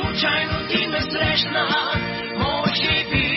случайно ти ме срещна, можеше би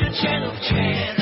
your channel, chance.